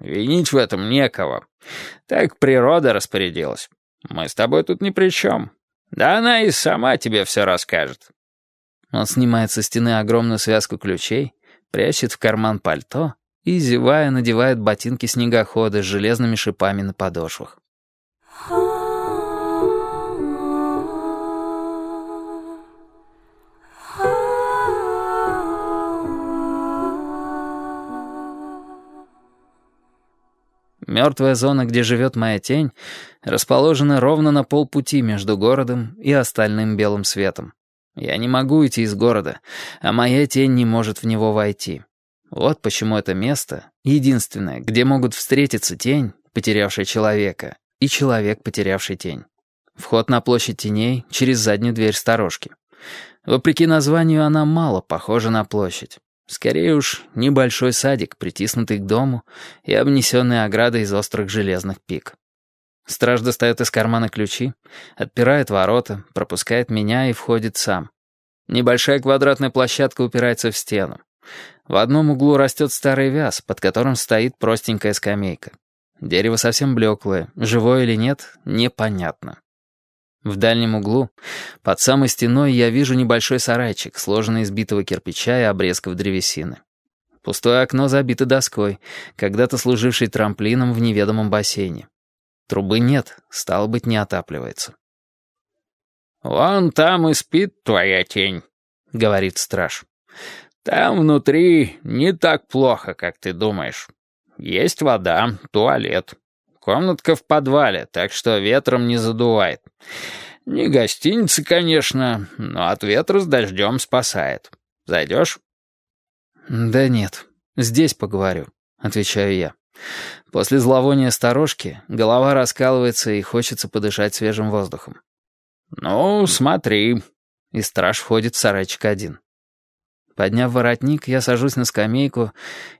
Винить в этом некого. Так природа распорядилась. Мы с тобой тут ни при чем. Да она и сама тебе все расскажет». Он снимает со стены огромную связку ключей, прячет в карман пальто и, зевая, надевает ботинки снегохода с железными шипами на подошвах. Мертвая зона, где живет моя тень, расположена ровно на полпути между городом и остальным белым светом. Я не могу уйти из города, а моя тень не может в него войти. Вот почему это место — единственное, где могут встретиться тень, потерявшая человека, и человек, потерявший тень. Вход на площадь теней через заднюю дверь сторожки. Вопреки названию, она мало похожа на площадь. Скорее уж, небольшой садик, притиснутый к дому и обнесенный оградой из острых железных пик. Страж достает из кармана ключи, отпирает ворота, пропускает меня и входит сам. Небольшая квадратная площадка упирается в стену. В одном углу растет старый вяз, под которым стоит простенькая скамейка. Дерево совсем блеклое, живое или нет, непонятно. В дальнем углу, под самой стеной, я вижу небольшой сарайчик, сложенный из битого кирпича и обрезков древесины. Пустое окно забито доской, когда-то служившей трамплином в неведомом бассейне. Трубы нет, стало быть, не отапливается. «Вон там и спит твоя тень», — говорит страж. «Там внутри не так плохо, как ты думаешь. Есть вода, туалет, Комнатка в подвале, так что ветром не задувает. Не гостиница, конечно, но от ветра с дождем спасает. Зайдешь?» «Да нет, здесь поговорю», — отвечаю я. После зловония сторожки голова раскалывается и хочется подышать свежим воздухом. «Ну, смотри». И страж входит в сарайчик один. Подняв воротник, я сажусь на скамейку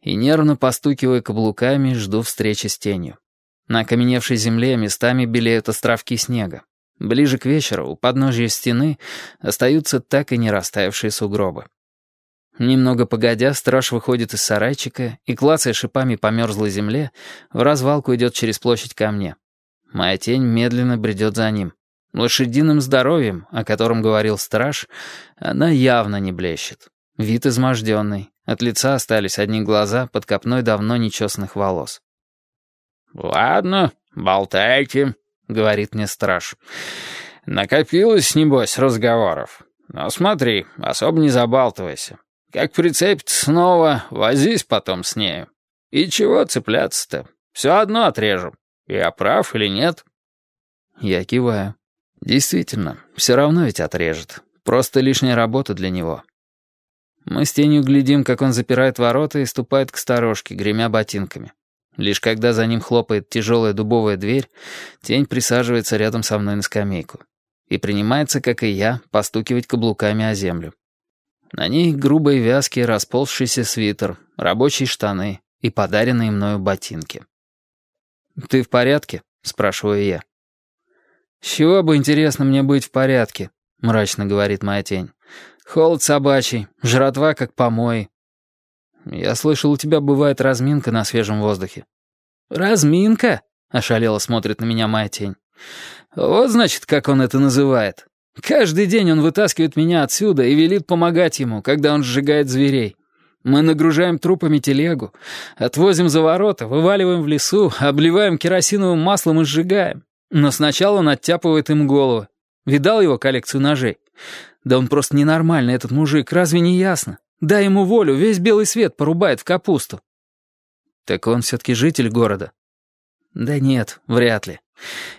и, нервно постукивая каблуками, жду встречи с тенью. На окаменевшей земле местами белеют островки снега. Ближе к вечеру у подножия стены остаются так и не растаявшие сугробы. Немного погодя, страж выходит из сарайчика и, клацая шипами по мерзлой земле, в развалку идет через площадь ко мне. Моя тень медленно бредет за ним. Лошадиным здоровьем, о котором говорил страж, она явно не блещет. Вид изможденный. От лица остались одни глаза под копной давно нечесанных волос. «Ладно, болтайте», — говорит мне страж. «Накопилось, небось, разговоров. Но смотри, особо не забалтывайся. Как прицепится снова, возись потом с нею. И чего цепляться-то? Все одно отрежу. Я прав или нет?» Я киваю. «Действительно, все равно ведь отрежет. Просто лишняя работа для него». Мы с тенью глядим, как он запирает ворота и ступает к сторожке, гремя ботинками. Лишь когда за ним хлопает тяжелая дубовая дверь, тень присаживается рядом со мной на скамейку и принимается, как и я, постукивать каблуками о землю. На ней грубые вязки, расползшийся свитер, рабочие штаны и подаренные мною ботинки. «Ты в порядке?» — спрашиваю я. «С чего бы, интересно, мне быть в порядке?» — мрачно говорит моя тень. «Холод собачий, жратва как помой, «Я слышал, у тебя бывает разминка на свежем воздухе». «Разминка?» — ошалело смотрит на меня моя тень. «Вот, значит, как он это называет. Каждый день он вытаскивает меня отсюда и велит помогать ему, когда он сжигает зверей. Мы нагружаем трупами телегу, отвозим за ворота, вываливаем в лесу, обливаем керосиновым маслом и сжигаем. Но сначала он оттяпывает им головы. Видал его коллекцию ножей? Да он просто ненормальный, этот мужик, разве не ясно? Дай ему волю, весь белый свет порубает в капусту». «Так он все-таки житель города?» «Да нет, вряд ли.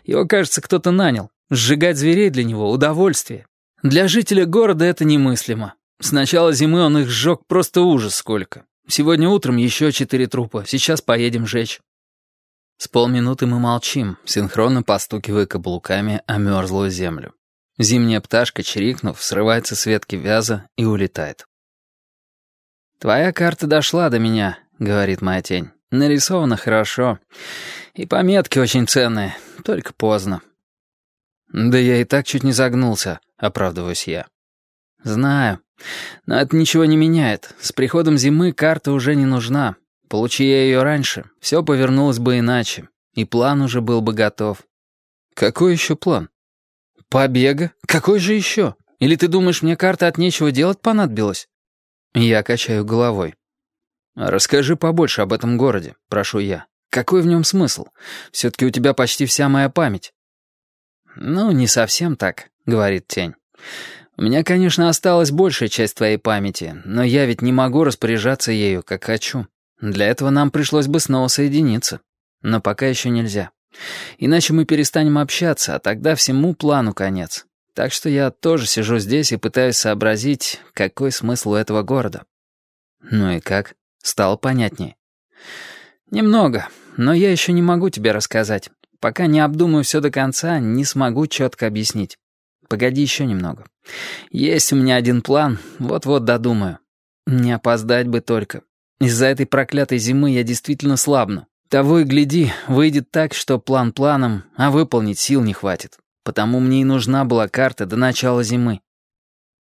Его, кажется, кто-то нанял. Сжигать зверей для него — удовольствие. Для жителя города это немыслимо. С начала зимы он их сжег просто ужас сколько. Сегодня утром еще четыре трупа, сейчас поедем жечь». С полминуты мы молчим, синхронно постукивая каблуками о мерзлую землю. Зимняя пташка, чирикнув, срывается с ветки вяза и улетает. «Твоя карта дошла до меня», — говорит моя тень. «Нарисовано хорошо. И пометки очень ценные, только поздно». «Да я и так чуть не загнулся», — оправдываюсь я. «Знаю. Но это ничего не меняет. С приходом зимы карта уже не нужна. Получи я ее раньше, все повернулось бы иначе, и план уже был бы готов. Какой еще план? Побега? Какой же еще? Или ты думаешь, мне карта от нечего делать понадобилась? Я качаю головой. «Расскажи побольше об этом городе, прошу я. Какой в нем смысл? Все-таки у тебя почти вся моя память». «Ну, не совсем так», — говорит тень. «У меня, конечно, осталась большая часть твоей памяти, но я ведь не могу распоряжаться ею, как хочу. Для этого нам пришлось бы снова соединиться. Но пока еще нельзя. Иначе мы перестанем общаться, а тогда всему плану конец. Так что я тоже сижу здесь и пытаюсь сообразить, какой смысл у этого города. Ну и как? Стало понятнее. Немного, но я еще не могу тебе рассказать. Пока не обдумаю все до конца, не смогу четко объяснить. Погоди еще немного. Есть у меня один план, вот-вот додумаю. Не опоздать бы только. Из-за этой проклятой зимы я действительно слабну. Того и гляди, выйдет так, что план планом, а выполнить сил не хватит. Потому мне и нужна была карта до начала зимы.